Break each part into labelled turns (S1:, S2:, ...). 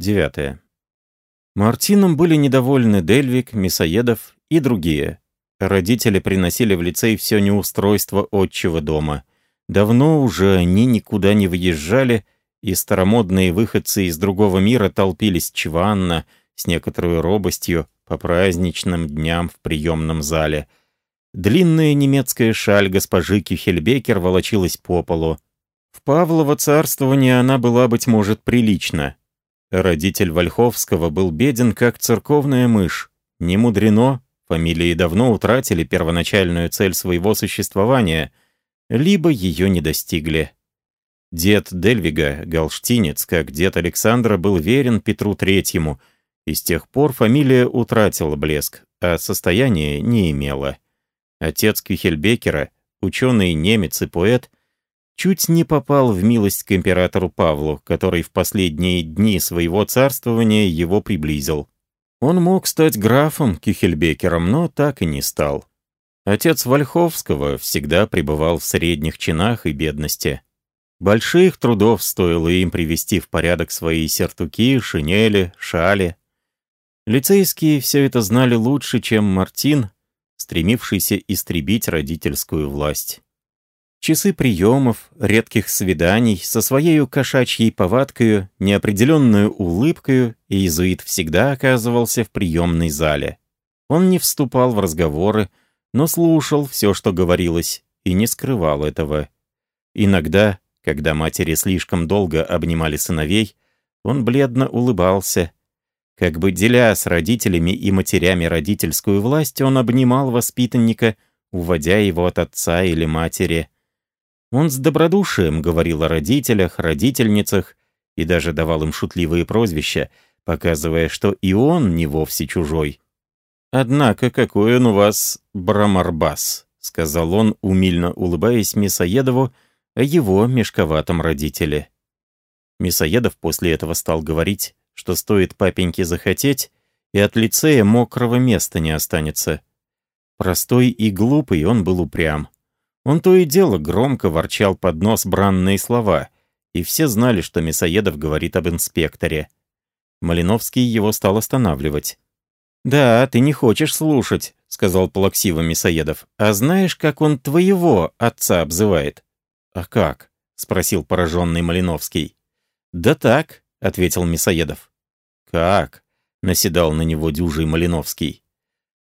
S1: Девятое. Мартином были недовольны Дельвик, Мясоедов и другие. Родители приносили в лицей все неустройство отчего дома. Давно уже они никуда не выезжали, и старомодные выходцы из другого мира толпились чванно, с некоторой робостью, по праздничным дням в приемном зале. Длинная немецкая шаль госпожи Кюхельбекер волочилась по полу. В Павлово царствование она была, быть может, прилична. Родитель Вольховского был беден, как церковная мышь. Не мудрено, фамилии давно утратили первоначальную цель своего существования, либо ее не достигли. Дед Дельвига, галштинец, как дед Александра, был верен Петру Третьему, и с тех пор фамилия утратила блеск, а состояние не имела. Отец Кюхельбекера, ученый немец и поэт, чуть не попал в милость к императору Павлу, который в последние дни своего царствования его приблизил. Он мог стать графом Кюхельбекером, но так и не стал. Отец Вольховского всегда пребывал в средних чинах и бедности. Больших трудов стоило им привести в порядок свои сертуки, шинели, шали. Лицейские все это знали лучше, чем Мартин, стремившийся истребить родительскую власть. Часы приемов, редких свиданий, со своей кошачьей повадкою, неопределенную улыбкою, иезуит всегда оказывался в приемной зале. Он не вступал в разговоры, но слушал все, что говорилось, и не скрывал этого. Иногда, когда матери слишком долго обнимали сыновей, он бледно улыбался. Как бы деля с родителями и матерями родительскую власть, он обнимал воспитанника, уводя его от отца или матери. Он с добродушием говорил о родителях, родительницах и даже давал им шутливые прозвища, показывая, что и он не вовсе чужой. «Однако какой он у вас брамарбас», — сказал он, умильно улыбаясь Мясоедову, о его мешковатом родителе. Мясоедов после этого стал говорить, что стоит папеньке захотеть, и от лицея мокрого места не останется. Простой и глупый он был упрям. Он то и дело громко ворчал под нос бранные слова, и все знали, что Мясоедов говорит об инспекторе. Малиновский его стал останавливать. «Да, ты не хочешь слушать», — сказал плаксиво Мясоедов. «А знаешь, как он твоего отца обзывает?» «А как?» — спросил пораженный Малиновский. «Да так», — ответил Мясоедов. «Как?» — наседал на него дюжий Малиновский.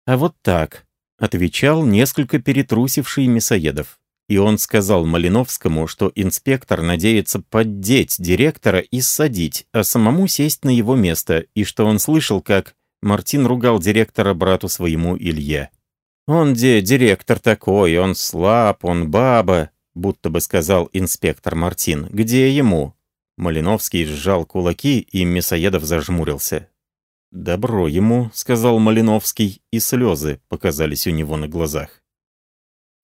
S1: «А вот так», — отвечал несколько перетрусивший Мясоедов. И он сказал Малиновскому, что инспектор надеется поддеть директора и ссадить, а самому сесть на его место, и что он слышал, как Мартин ругал директора брату своему Илье. «Он где директор такой, он слаб, он баба», будто бы сказал инспектор Мартин. «Где ему?» Малиновский сжал кулаки, и Мясоедов зажмурился. «Добро ему», — сказал Малиновский, и слезы показались у него на глазах.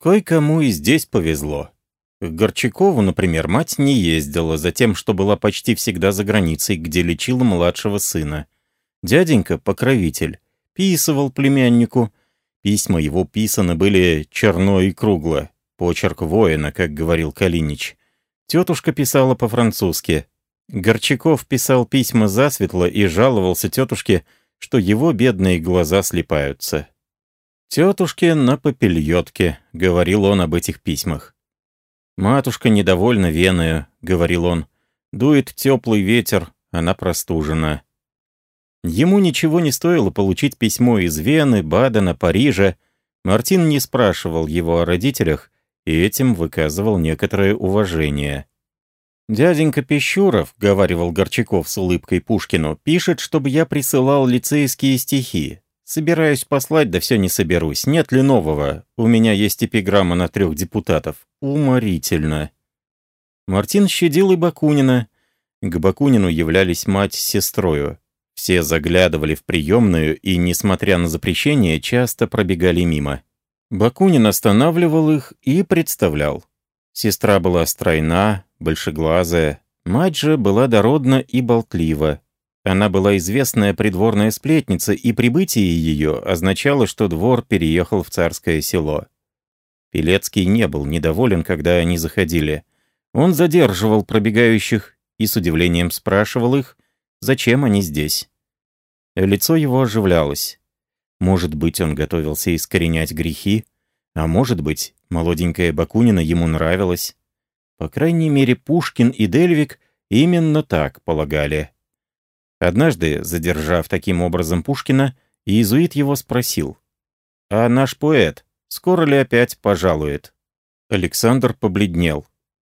S1: Кое-кому и здесь повезло. К Горчакову, например, мать не ездила за тем, что была почти всегда за границей, где лечила младшего сына. Дяденька, покровитель, писывал племяннику. Письма его писаны были черно и кругло. Почерк воина, как говорил Калинич. Тетушка писала по-французски. Горчаков писал письма засветло и жаловался тетушке, что его бедные глаза слепаются. «Тетушке на попельотке», — говорил он об этих письмах. «Матушка недовольна Веною», — говорил он. «Дует теплый ветер, она простужена». Ему ничего не стоило получить письмо из Вены, Бадена, Парижа. Мартин не спрашивал его о родителях, и этим выказывал некоторое уважение. «Дяденька Пещуров», — говаривал Горчаков с улыбкой Пушкину, «пишет, чтобы я присылал лицейские стихи. Собираюсь послать, да все не соберусь. Нет ли нового? У меня есть эпиграмма на трех депутатов. Уморительно». Мартин щадил и Бакунина. К Бакунину являлись мать с сестрою. Все заглядывали в приемную и, несмотря на запрещение, часто пробегали мимо. Бакунин останавливал их и представлял. Сестра была стройна, большеглазая, мать же была дородна и болтлива. Она была известная придворная сплетница, и прибытие ее означало, что двор переехал в царское село. Пелецкий не был недоволен, когда они заходили. Он задерживал пробегающих и с удивлением спрашивал их, Зачем они здесь? Лицо его оживлялось. Может быть, он готовился искоренять грехи, а может быть, молоденькая Бакунина ему нравилась. По крайней мере, Пушкин и Дельвик именно так полагали. Однажды, задержав таким образом Пушкина, иезуит его спросил, «А наш поэт скоро ли опять пожалует?» Александр побледнел.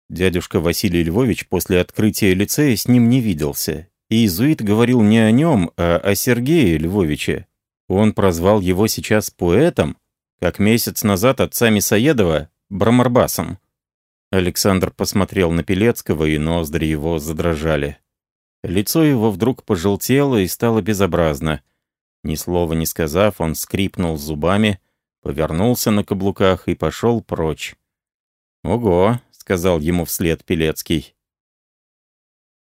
S1: Дядюшка Василий Львович после открытия лицея с ним не виделся. Иезуит говорил не о нем, а о Сергее Львовиче. Он прозвал его сейчас поэтом, как месяц назад отца Мисоедова Брамарбасом. Александр посмотрел на Пелецкого, и ноздри его задрожали. Лицо его вдруг пожелтело и стало безобразно. Ни слова не сказав, он скрипнул зубами, повернулся на каблуках и пошел прочь. «Ого!» — сказал ему вслед Пелецкий.